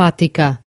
simpática.